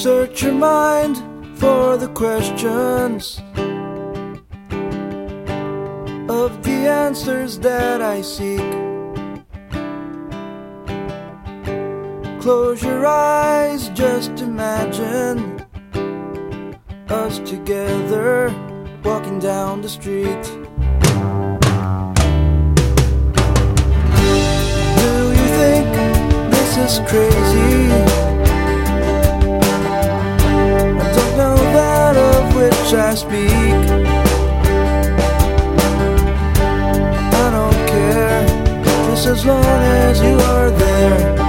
Search your mind for the questions of the answers that I seek. Close your eyes, just imagine us together walking down the street. Do you think this is crazy? I speak. I don't care, just as long as you are there.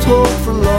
talk for long.